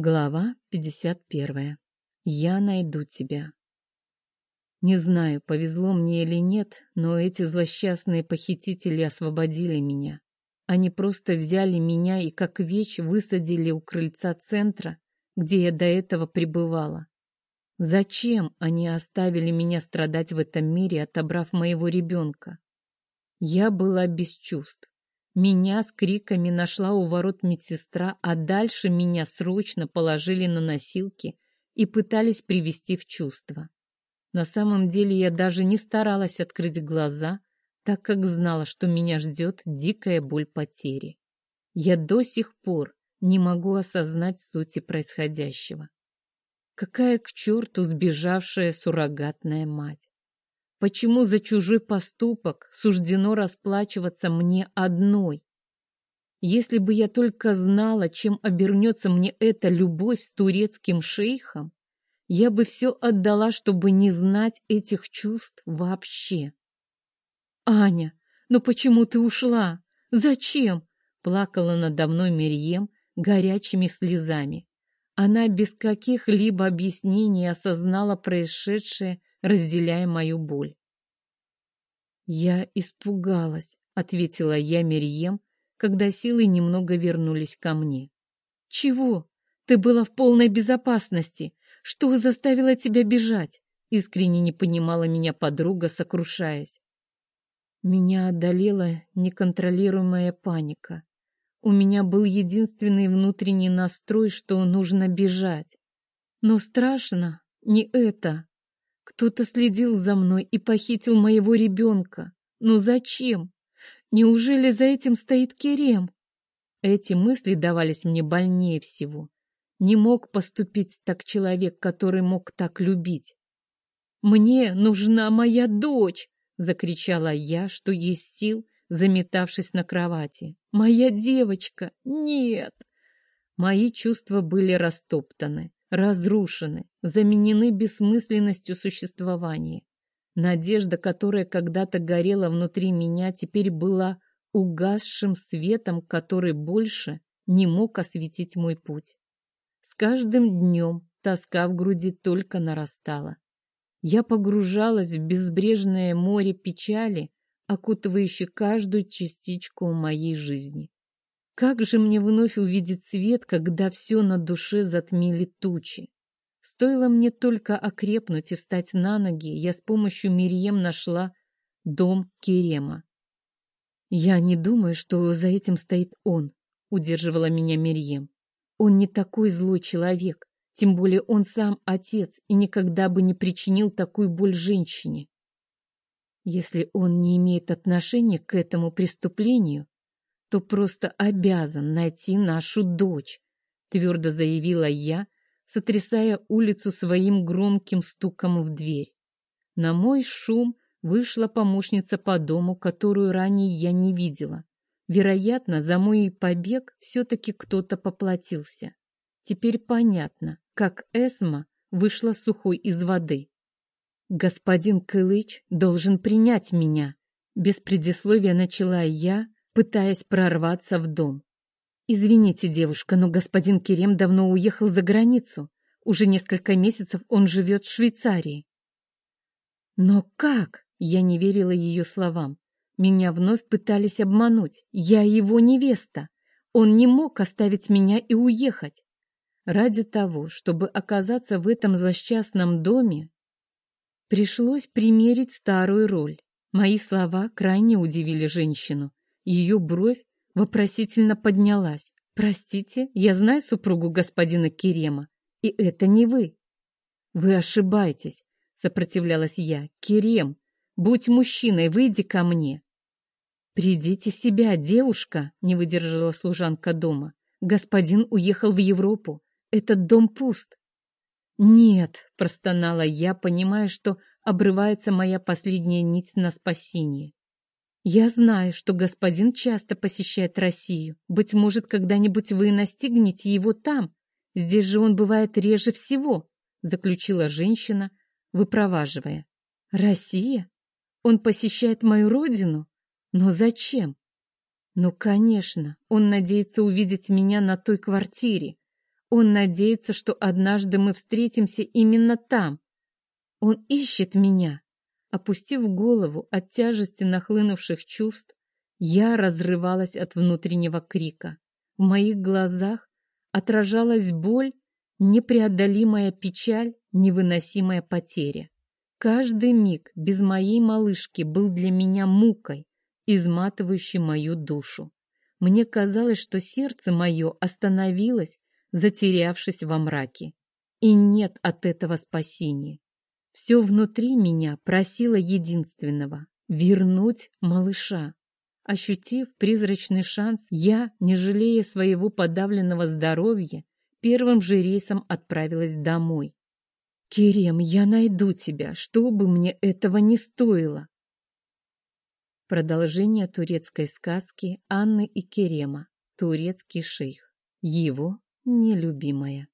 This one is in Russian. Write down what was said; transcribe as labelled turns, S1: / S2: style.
S1: Глава 51. Я найду тебя. Не знаю, повезло мне или нет, но эти злосчастные похитители освободили меня. Они просто взяли меня и как вещь высадили у крыльца центра, где я до этого пребывала. Зачем они оставили меня страдать в этом мире, отобрав моего ребенка? Я была без чувств. Меня с криками нашла у ворот медсестра, а дальше меня срочно положили на носилки и пытались привести в чувство. На самом деле я даже не старалась открыть глаза, так как знала, что меня ждет дикая боль потери. Я до сих пор не могу осознать сути происходящего. Какая к черту сбежавшая суррогатная мать? Почему за чужой поступок суждено расплачиваться мне одной? Если бы я только знала, чем обернется мне эта любовь с турецким шейхом, я бы все отдала, чтобы не знать этих чувств вообще. «Аня, ну почему ты ушла? Зачем?» — плакала надо мной Мерьем горячими слезами. Она без каких-либо объяснений осознала происшедшее разделяя мою боль. «Я испугалась», — ответила я Мерьем, когда силы немного вернулись ко мне. «Чего? Ты была в полной безопасности. Что заставило тебя бежать?» Искренне не понимала меня подруга, сокрушаясь. Меня одолела неконтролируемая паника. У меня был единственный внутренний настрой, что нужно бежать. Но страшно не это. Кто-то следил за мной и похитил моего ребенка. Но зачем? Неужели за этим стоит Керем? Эти мысли давались мне больнее всего. Не мог поступить так человек, который мог так любить. «Мне нужна моя дочь!» — закричала я, что есть сил, заметавшись на кровати. «Моя девочка! Нет!» Мои чувства были растоптаны разрушены, заменены бессмысленностью существования. Надежда, которая когда-то горела внутри меня, теперь была угасшим светом, который больше не мог осветить мой путь. С каждым днем тоска в груди только нарастала. Я погружалась в безбрежное море печали, окутывающее каждую частичку моей жизни. Как же мне вновь увидеть свет, когда все на душе затмили тучи? Стоило мне только окрепнуть и встать на ноги, я с помощью Мирием нашла дом Керема. «Я не думаю, что за этим стоит он», — удерживала меня Мирием. «Он не такой злой человек, тем более он сам отец и никогда бы не причинил такую боль женщине. Если он не имеет отношения к этому преступлению, то просто обязан найти нашу дочь, твердо заявила я, сотрясая улицу своим громким стуком в дверь. На мой шум вышла помощница по дому, которую ранее я не видела. Вероятно, за мой побег все-таки кто-то поплатился. Теперь понятно, как Эсма вышла сухой из воды. «Господин Кылыч должен принять меня», — без предисловия начала я, пытаясь прорваться в дом. «Извините, девушка, но господин Керем давно уехал за границу. Уже несколько месяцев он живет в Швейцарии». «Но как?» — я не верила ее словам. Меня вновь пытались обмануть. Я его невеста. Он не мог оставить меня и уехать. Ради того, чтобы оказаться в этом злосчастном доме, пришлось примерить старую роль. Мои слова крайне удивили женщину. Ее бровь вопросительно поднялась. «Простите, я знаю супругу господина Керема, и это не вы». «Вы ошибаетесь», — сопротивлялась я. «Керем, будь мужчиной, выйди ко мне». «Придите в себя, девушка», — не выдержала служанка дома. «Господин уехал в Европу. Этот дом пуст». «Нет», — простонала я, понимая, что обрывается моя последняя нить на спасение. Я знаю, что господин часто посещает Россию. Быть может, когда-нибудь вы настигнете его там. Здесь же он бывает реже всего, заключила женщина, выпроваживая. Россия? Он посещает мою родину? Но зачем? Ну, конечно, он надеется увидеть меня на той квартире. Он надеется, что однажды мы встретимся именно там. Он ищет меня. Опустив голову от тяжести нахлынувших чувств, я разрывалась от внутреннего крика. В моих глазах отражалась боль, непреодолимая печаль, невыносимая потеря. Каждый миг без моей малышки был для меня мукой, изматывающей мою душу. Мне казалось, что сердце мое остановилось, затерявшись во мраке. И нет от этого спасения. Все внутри меня просило единственного — вернуть малыша. Ощутив призрачный шанс, я, не жалея своего подавленного здоровья, первым же рейсом отправилась домой. «Керем, я найду тебя, что бы мне этого не стоило!» Продолжение турецкой сказки Анны и Керема «Турецкий шейх». Его нелюбимая.